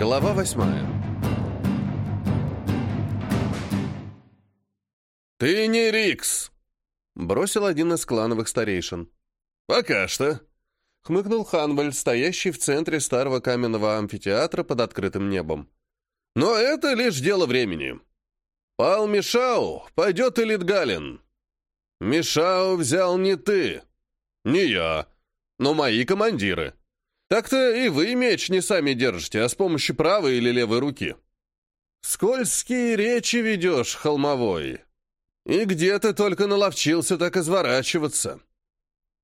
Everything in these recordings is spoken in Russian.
Глава восьмая. «Ты не Рикс!» — бросил один из клановых старейшин. «Пока что», — хмыкнул Ханваль, стоящий в центре старого каменного амфитеатра под открытым небом. «Но это лишь дело времени. Пал Мишау, пойдет и Литгалин. Мишау взял не ты, не я, но мои командиры. Так-то и вы меч не сами держите, а с помощью правой или левой руки. Скользкие речи ведешь, холмовой. И где ты только наловчился так изворачиваться?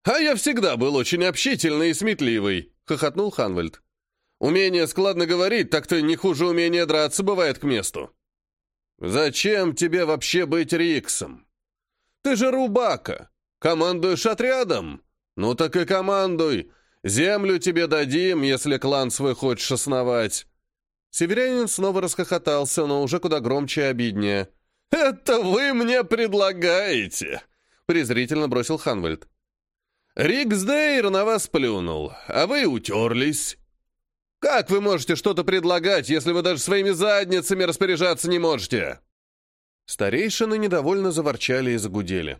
А я всегда был очень общительный и сметливый, хохотнул Ханвальд. Умение складно говорить, так-то не хуже умения драться бывает к месту. Зачем тебе вообще быть Риксом? Ты же рубака. Командуешь отрядом? Ну так и командуй. Землю тебе дадим, если клан свой хочешь основать». Северянин снова расхохотался, но уже куда громче и обиднее. «Это вы мне предлагаете?» — презрительно бросил Ханвальд. «Риксдейр на вас плюнул, а вы утерлись. Как вы можете что-то предлагать, если вы даже своими задницами распоряжаться не можете?» Старейшины недовольно заворчали и загудели.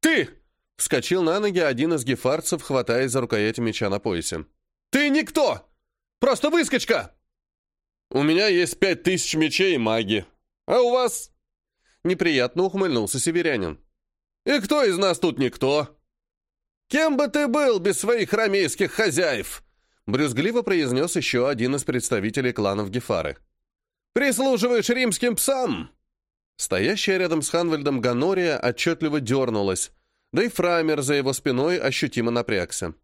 «Ты!» Вскочил на ноги один из гефарцев, хватаясь за рукоять меча на поясе. «Ты никто! Просто выскочка!» «У меня есть пять тысяч мечей и маги. А у вас...» Неприятно ухмыльнулся северянин. «И кто из нас тут никто?» «Кем бы ты был без своих рамейских хозяев?» Брюзгливо произнес еще один из представителей кланов Гефары. «Прислуживаешь римским псам?» Стоящая рядом с Ханвальдом Ганория отчетливо дернулась, да и Фрамер за его спиной ощутимо напрягся.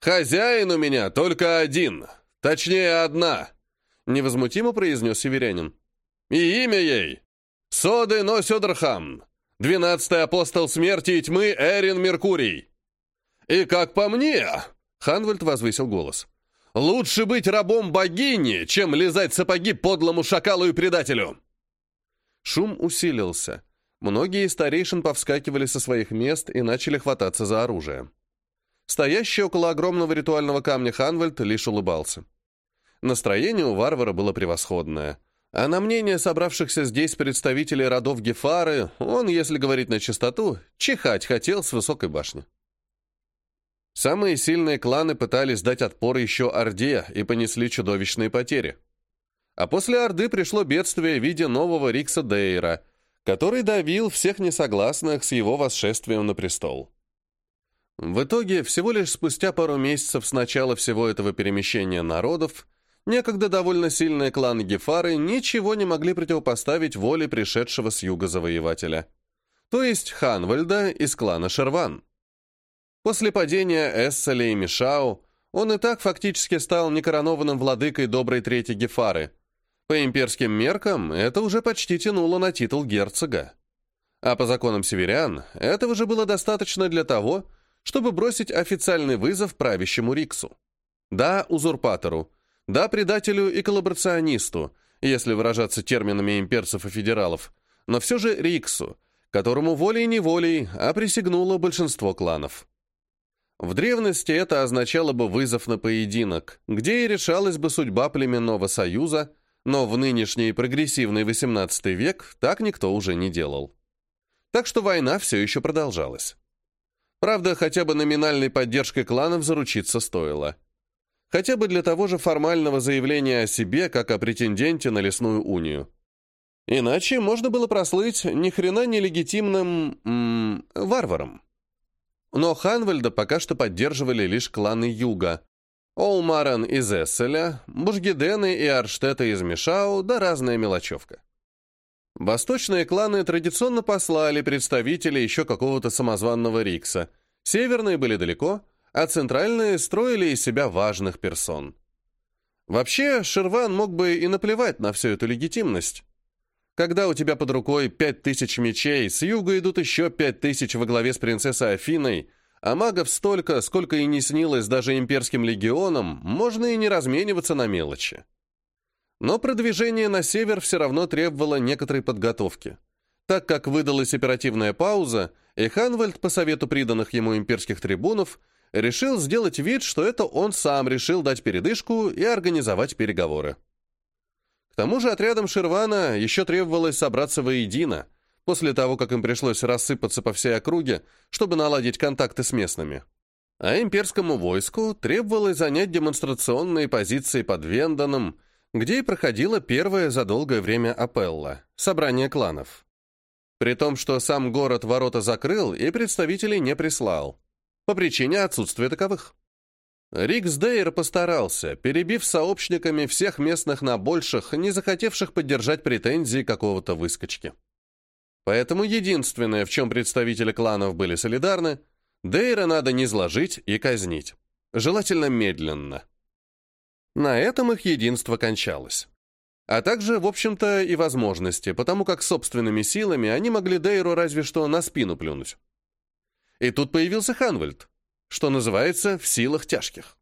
«Хозяин у меня только один, точнее одна», — невозмутимо произнес северянин. «И имя ей — Соды Носёдрхам, двенадцатый апостол смерти и тьмы Эрин Меркурий. И как по мне...» — Ханвальд возвысил голос. «Лучше быть рабом богини, чем лизать сапоги подлому шакалу и предателю!» Шум усилился. Многие старейшин повскакивали со своих мест и начали хвататься за оружие. Стоящий около огромного ритуального камня Ханвальд лишь улыбался. Настроение у варвара было превосходное. А на мнение собравшихся здесь представителей родов Гефары, он, если говорить на чистоту, чихать хотел с высокой башни. Самые сильные кланы пытались дать отпор еще Орде и понесли чудовищные потери. А после Орды пришло бедствие в виде нового Рикса Дейра – который давил всех несогласных с его восшествием на престол. В итоге, всего лишь спустя пару месяцев с начала всего этого перемещения народов, некогда довольно сильные кланы Гефары ничего не могли противопоставить воле пришедшего с юга завоевателя, то есть Ханвальда из клана Шерван. После падения Эсселя и Мишау он и так фактически стал некоронованным владыкой доброй трети Гефары – по имперским меркам это уже почти тянуло на титул герцога. А по законам северян этого же было достаточно для того, чтобы бросить официальный вызов правящему Риксу. Да, узурпатору, да, предателю и коллаборационисту, если выражаться терминами имперцев и федералов, но все же Риксу, которому волей-неволей, а присягнуло большинство кланов. В древности это означало бы вызов на поединок, где и решалась бы судьба племенного союза – но в нынешний прогрессивный XVIII век так никто уже не делал. Так что война все еще продолжалась. Правда, хотя бы номинальной поддержкой кланов заручиться стоило. Хотя бы для того же формального заявления о себе, как о претенденте на лесную унию. Иначе можно было прослыть ни хрена нелегитимным... М -м, варваром. Но Ханвальда пока что поддерживали лишь кланы Юга, Олмаран из Эсселя, Бужгидены и Арштета из Мишау, да разная мелочевка. Восточные кланы традиционно послали представителей еще какого-то самозванного Рикса. Северные были далеко, а центральные строили из себя важных персон. Вообще, Шерван мог бы и наплевать на всю эту легитимность. Когда у тебя под рукой пять тысяч мечей, с юга идут еще пять тысяч во главе с принцессой Афиной — а магов столько, сколько и не снилось даже имперским легионам, можно и не размениваться на мелочи. Но продвижение на север все равно требовало некоторой подготовки. Так как выдалась оперативная пауза, и Ханвальд, по совету приданных ему имперских трибунов, решил сделать вид, что это он сам решил дать передышку и организовать переговоры. К тому же отрядам Ширвана еще требовалось собраться воедино, после того, как им пришлось рассыпаться по всей округе, чтобы наладить контакты с местными. А имперскому войску требовалось занять демонстрационные позиции под Венданом, где и проходило первое за долгое время Апелла — собрание кланов. При том, что сам город ворота закрыл и представителей не прислал, по причине отсутствия таковых. Рикс Дейр постарался, перебив сообщниками всех местных на больших, не захотевших поддержать претензии какого-то выскочки. Поэтому единственное, в чем представители кланов были солидарны, Дейра надо не зложить и казнить. Желательно медленно. На этом их единство кончалось. А также, в общем-то, и возможности, потому как собственными силами они могли Дейру разве что на спину плюнуть. И тут появился Ханвальд, что называется «в силах тяжких».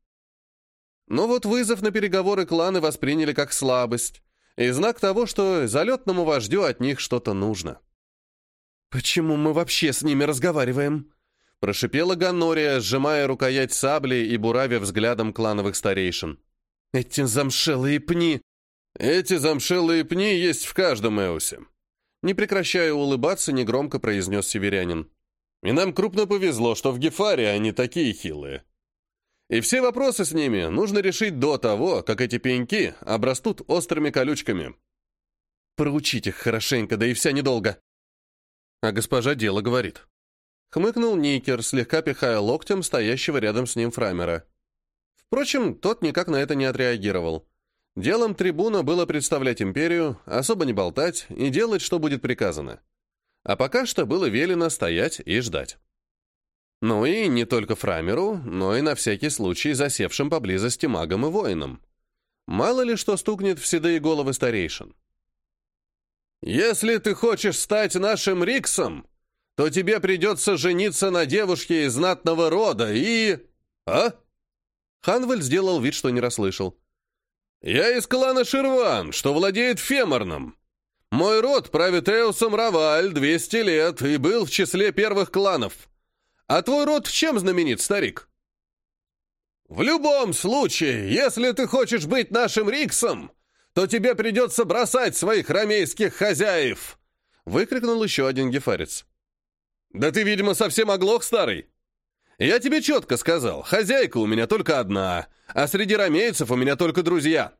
Но вот вызов на переговоры кланы восприняли как слабость, и знак того, что залетному вождю от них что-то нужно. «Почему мы вообще с ними разговариваем?» Прошипела Ганория, сжимая рукоять сабли и буравя взглядом клановых старейшин. «Эти замшелые пни!» «Эти замшелые пни есть в каждом Эусе!» Не прекращая улыбаться, негромко произнес северянин. «И нам крупно повезло, что в Гефаре они такие хилые. И все вопросы с ними нужно решить до того, как эти пеньки обрастут острыми колючками». «Проучить их хорошенько, да и вся недолго!» А госпожа дело говорит. Хмыкнул Никер, слегка пихая локтем стоящего рядом с ним Фрамера. Впрочем, тот никак на это не отреагировал. Делом трибуна было представлять империю, особо не болтать и делать, что будет приказано. А пока что было велено стоять и ждать. Ну и не только Фрамеру, но и на всякий случай засевшим поблизости магам и воинам. Мало ли что стукнет в седые головы старейшин. «Если ты хочешь стать нашим Риксом, то тебе придется жениться на девушке из знатного рода и...» «А?» Ханвель сделал вид, что не расслышал. «Я из клана Ширван, что владеет Феморном. Мой род правит Эусом Раваль 200 лет и был в числе первых кланов. А твой род чем знаменит, старик?» «В любом случае, если ты хочешь быть нашим Риксом, то тебе придется бросать своих ромейских хозяев!» Выкрикнул еще один гефарец. «Да ты, видимо, совсем оглох, старый! Я тебе четко сказал, хозяйка у меня только одна, а среди ромейцев у меня только друзья!»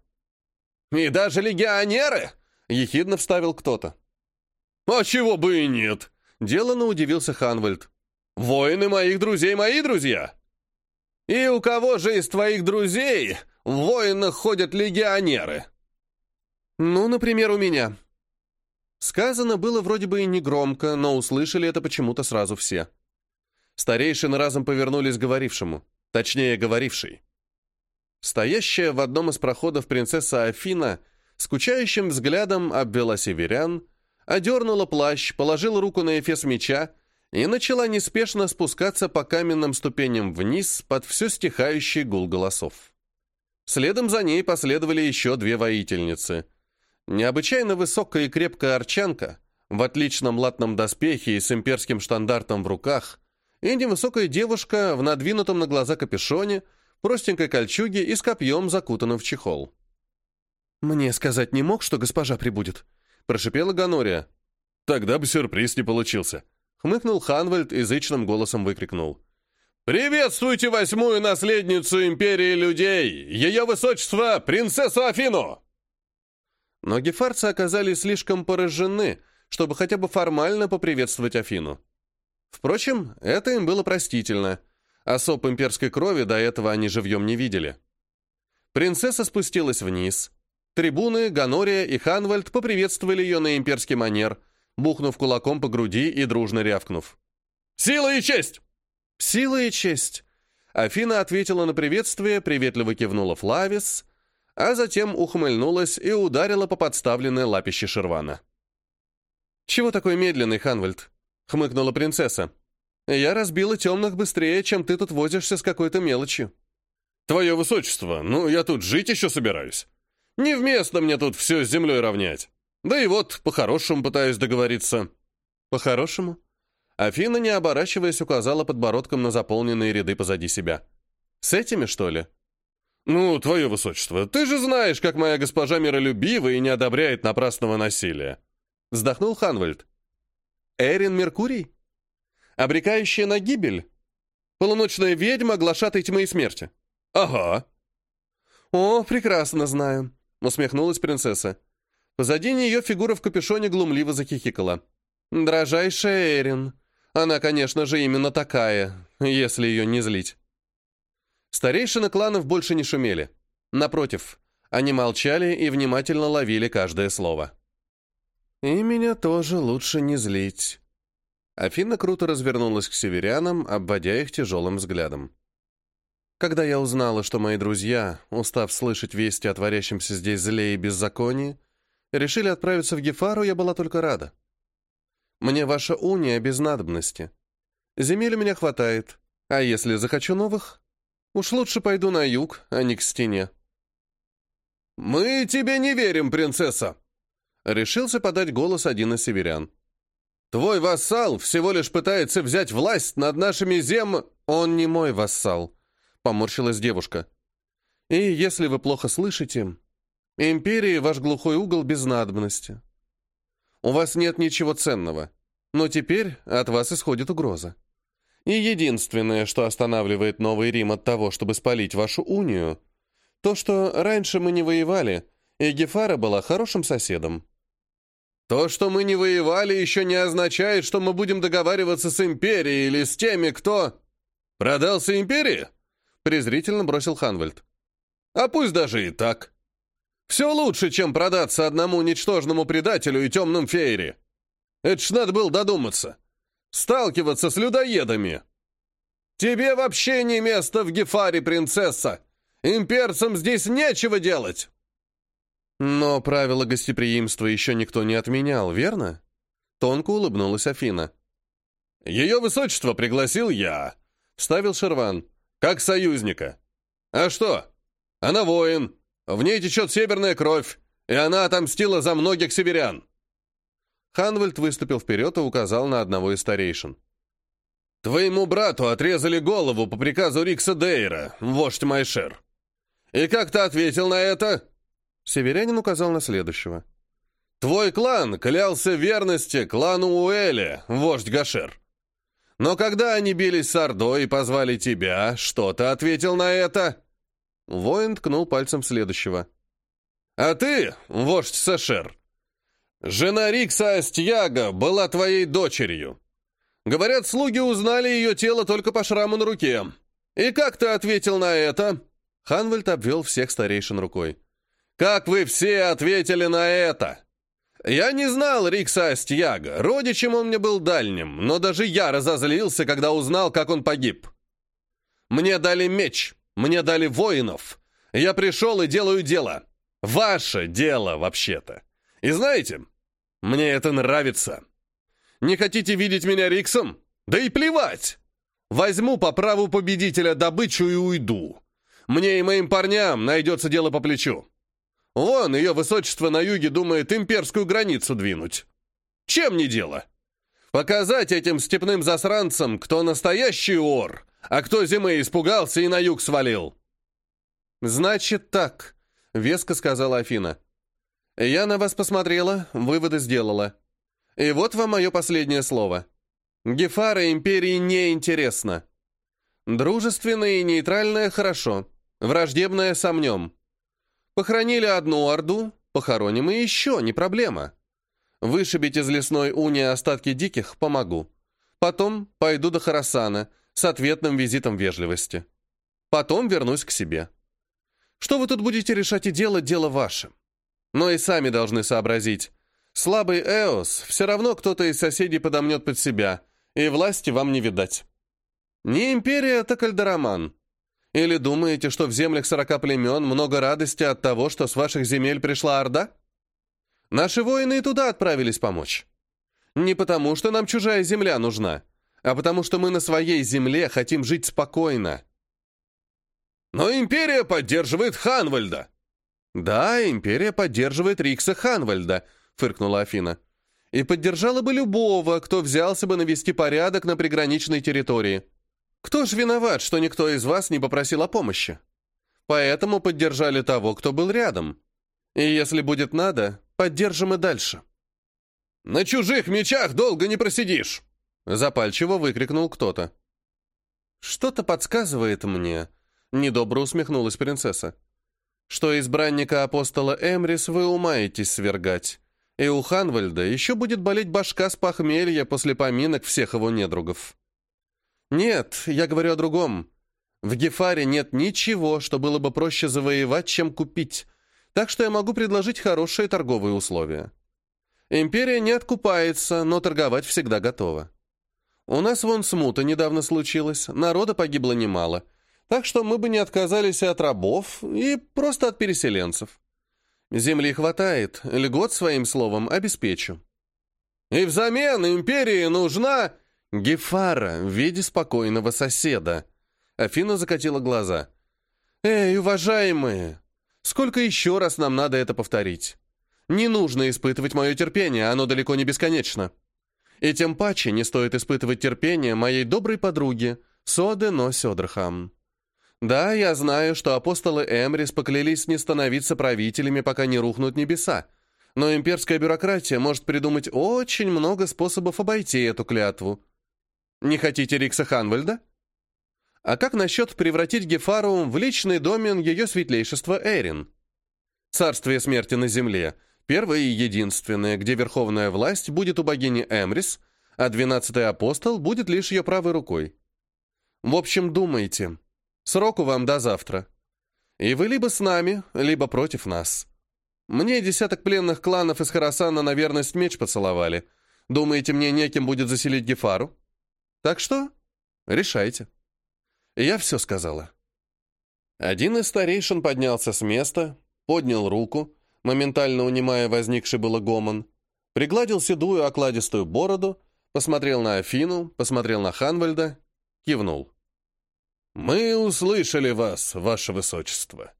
«И даже легионеры!» — ехидно вставил кто-то. «А чего бы и нет!» — деланно удивился Ханвальд. «Воины моих друзей мои друзья!» «И у кого же из твоих друзей в воинах ходят легионеры?» «Ну, например, у меня». Сказано было вроде бы и негромко, но услышали это почему-то сразу все. Старейшины разом повернулись к говорившему, точнее, говорившей. Стоящая в одном из проходов принцесса Афина скучающим взглядом обвела северян, одернула плащ, положила руку на эфес меча и начала неспешно спускаться по каменным ступеням вниз под все стихающий гул голосов. Следом за ней последовали еще две воительницы — Необычайно высокая и крепкая арчанка, в отличном латном доспехе и с имперским штандартом в руках, и невысокая девушка в надвинутом на глаза капюшоне, простенькой кольчуге и с копьем, закутанным в чехол. «Мне сказать не мог, что госпожа прибудет», — прошипела Ганория. «Тогда бы сюрприз не получился», — хмыкнул Ханвальд и зычным голосом выкрикнул. «Приветствуйте восьмую наследницу империи людей, ее высочество, принцессу Афину!» Но гефарцы оказались слишком поражены, чтобы хотя бы формально поприветствовать Афину. Впрочем, это им было простительно. Особ имперской крови до этого они живьем не видели. Принцесса спустилась вниз. Трибуны, Ганория и Ханвальд поприветствовали ее на имперский манер, бухнув кулаком по груди и дружно рявкнув. «Сила и честь!» «Сила и честь!» Афина ответила на приветствие, приветливо кивнула Флавис, а затем ухмыльнулась и ударила по подставленной лапище Шервана. «Чего такой медленный, Ханвальд?» — хмыкнула принцесса. «Я разбила темных быстрее, чем ты тут возишься с какой-то мелочью». «Твое высочество, ну я тут жить еще собираюсь. Невместно мне тут все с землей равнять. Да и вот, по-хорошему пытаюсь договориться». «По-хорошему?» Афина, не оборачиваясь, указала подбородком на заполненные ряды позади себя. «С этими, что ли?» «Ну, твое высочество, ты же знаешь, как моя госпожа миролюбива и не одобряет напрасного насилия!» Вздохнул Ханвальд. «Эрин Меркурий? Обрекающая на гибель? Полуночная ведьма, глашатай тьмы и смерти?» «Ага». «О, прекрасно знаю», — усмехнулась принцесса. Позади нее фигура в капюшоне глумливо захихикала. «Дрожайшая Эрин. Она, конечно же, именно такая, если ее не злить». Старейшины кланов больше не шумели. Напротив, они молчали и внимательно ловили каждое слово. «И меня тоже лучше не злить». Афина круто развернулась к северянам, обводя их тяжелым взглядом. Когда я узнала, что мои друзья, устав слышать вести о творящемся здесь зле и беззаконии, решили отправиться в Гефару, я была только рада. Мне ваша уния без надобности. Земель у меня хватает, а если захочу новых, Уж лучше пойду на юг, а не к стене. «Мы тебе не верим, принцесса!» Решился подать голос один из северян. «Твой вассал всего лишь пытается взять власть над нашими зем...» «Он не мой вассал», — поморщилась девушка. «И если вы плохо слышите, империи ваш глухой угол без надобности. У вас нет ничего ценного, но теперь от вас исходит угроза. И единственное, что останавливает Новый Рим от того, чтобы спалить вашу унию, то, что раньше мы не воевали, и Гефара была хорошим соседом. То, что мы не воевали, еще не означает, что мы будем договариваться с Империей или с теми, кто... Продался Империи? Презрительно бросил Ханвальд. А пусть даже и так. Все лучше, чем продаться одному ничтожному предателю и темным феере. Это ж надо было додуматься сталкиваться с людоедами. Тебе вообще не место в Гефаре, принцесса. Имперцам здесь нечего делать. Но правила гостеприимства еще никто не отменял, верно? Тонко улыбнулась Афина. Ее высочество пригласил я, вставил Шерван, как союзника. А что? Она воин, в ней течет северная кровь, и она отомстила за многих северян. Ханвальд выступил вперед и указал на одного из старейшин. «Твоему брату отрезали голову по приказу Рикса Дейра, вождь Майшер. И как ты ответил на это?» Северянин указал на следующего. «Твой клан клялся верности клану Уэля, вождь Гашер. Но когда они бились с Ордой и позвали тебя, что ты ответил на это?» Воин ткнул пальцем следующего. «А ты, вождь Сашер, Жена Рикса Астьяга была твоей дочерью. Говорят, слуги узнали ее тело только по шраму на руке. И как ты ответил на это?» Ханвальд обвел всех старейшин рукой. «Как вы все ответили на это?» «Я не знал Рикса Астьяга, родичем он мне был дальним, но даже я разозлился, когда узнал, как он погиб. Мне дали меч, мне дали воинов. Я пришел и делаю дело. Ваше дело, вообще-то. И знаете, мне это нравится. Не хотите видеть меня Риксом? Да и плевать! Возьму по праву победителя добычу и уйду. Мне и моим парням найдется дело по плечу. Вон, ее высочество на юге думает имперскую границу двинуть. Чем не дело? Показать этим степным засранцам, кто настоящий ор, а кто зимы испугался и на юг свалил. «Значит так», — веско сказала Афина. Я на вас посмотрела, выводы сделала. И вот вам мое последнее слово. Гефара империи не интересно. Дружественное и нейтральное – хорошо. Враждебное – сомнем. Похоронили одну орду, похороним и еще, не проблема. Вышибить из лесной унии остатки диких – помогу. Потом пойду до Харасана с ответным визитом вежливости. Потом вернусь к себе. Что вы тут будете решать и делать, дело ваше. Но и сами должны сообразить. Слабый Эос все равно кто-то из соседей подомнет под себя, и власти вам не видать. Не империя, так Альдораман. Или думаете, что в землях сорока племен много радости от того, что с ваших земель пришла Орда? Наши воины и туда отправились помочь. Не потому, что нам чужая земля нужна, а потому, что мы на своей земле хотим жить спокойно. Но империя поддерживает Ханвальда. «Да, империя поддерживает Рикса Ханвальда», — фыркнула Афина. и поддержала бы любого, кто взялся бы навести порядок на приграничной территории. Кто ж виноват, что никто из вас не попросил о помощи? Поэтому поддержали того, кто был рядом. И если будет надо, поддержим и дальше. «На чужих мечах долго не просидишь!» Запальчиво выкрикнул кто-то. «Что-то подсказывает мне», — недобро усмехнулась принцесса, «что избранника апостола Эмрис вы умаетесь свергать, и у Ханвальда еще будет болеть башка с похмелья после поминок всех его недругов». «Нет, я говорю о другом. В Гефаре нет ничего, что было бы проще завоевать, чем купить, так что я могу предложить хорошие торговые условия. Империя не откупается, но торговать всегда готова. У нас вон смута недавно случилась, народа погибло немало, так что мы бы не отказались и от рабов, и просто от переселенцев. Земли хватает, льгот своим словом обеспечу. И взамен империи нужна... Гефара в виде спокойного соседа. Афина закатила глаза. «Эй, уважаемые, сколько еще раз нам надо это повторить? Не нужно испытывать мое терпение, оно далеко не бесконечно. И тем паче не стоит испытывать терпение моей доброй подруги, Соды Но Сёдрхам. Да, я знаю, что апостолы Эмрис поклялись не становиться правителями, пока не рухнут небеса, но имперская бюрократия может придумать очень много способов обойти эту клятву. Не хотите Рикса Ханвальда? А как насчет превратить Гефару в личный домен ее светлейшества Эрин? Царствие смерти на земле — Первое и единственное, где верховная власть будет у богини Эмрис, а двенадцатый апостол будет лишь ее правой рукой. В общем, думайте. Сроку вам до завтра. И вы либо с нами, либо против нас. Мне десяток пленных кланов из Харасана на верность меч поцеловали. Думаете, мне неким будет заселить Гефару? Так что решайте. Я все сказала. Один из старейшин поднялся с места, поднял руку, моментально унимая возникший было гомон, пригладил седую окладистую бороду, посмотрел на Афину, посмотрел на Ханвальда, кивнул. «Мы услышали вас, ваше высочество.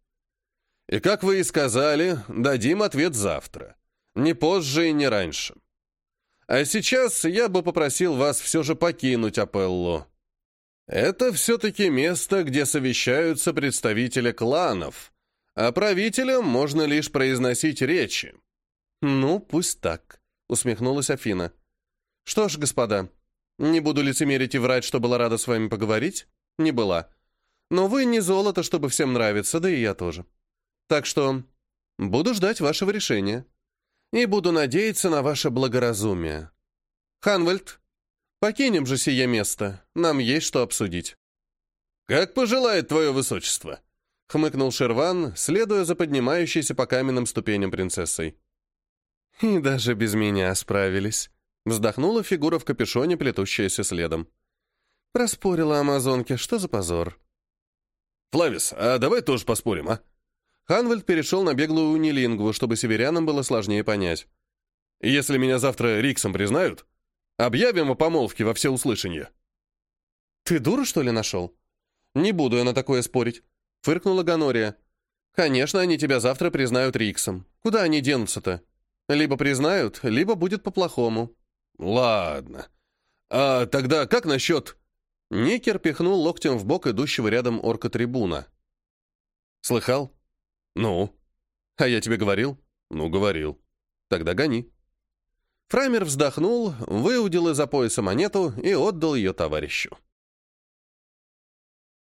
И, как вы и сказали, дадим ответ завтра, не позже и не раньше. А сейчас я бы попросил вас все же покинуть Апеллу. Это все-таки место, где совещаются представители кланов, а правителям можно лишь произносить речи». «Ну, пусть так», — усмехнулась Афина. «Что ж, господа, не буду лицемерить и врать, что была рада с вами поговорить. Не была. Но вы не золото, чтобы всем нравиться, да и я тоже. Так что буду ждать вашего решения. И буду надеяться на ваше благоразумие. Ханвальд, покинем же сие место, нам есть что обсудить». «Как пожелает твое высочество», хмыкнул Шерван, следуя за поднимающейся по каменным ступеням принцессой. «И даже без меня справились», — вздохнула фигура в капюшоне, плетущаяся следом. «Проспорила амазонке, что за позор?» «Флавис, а давай тоже поспорим, а?» Ханвальд перешел на беглую унилингву, чтобы северянам было сложнее понять. «Если меня завтра Риксом признают, объявим о помолвке во всеуслышание». «Ты дуру, что ли, нашел?» «Не буду я на такое спорить. Фыркнула Ганория. «Конечно, они тебя завтра признают Риксом. Куда они денутся-то? Либо признают, либо будет по-плохому». «Ладно. А тогда как насчет...» Никер пихнул локтем в бок идущего рядом орка-трибуна. «Слыхал?» «Ну?» «А я тебе говорил?» «Ну, говорил». «Тогда гони». Фраймер вздохнул, выудил из-за пояса монету и отдал ее товарищу.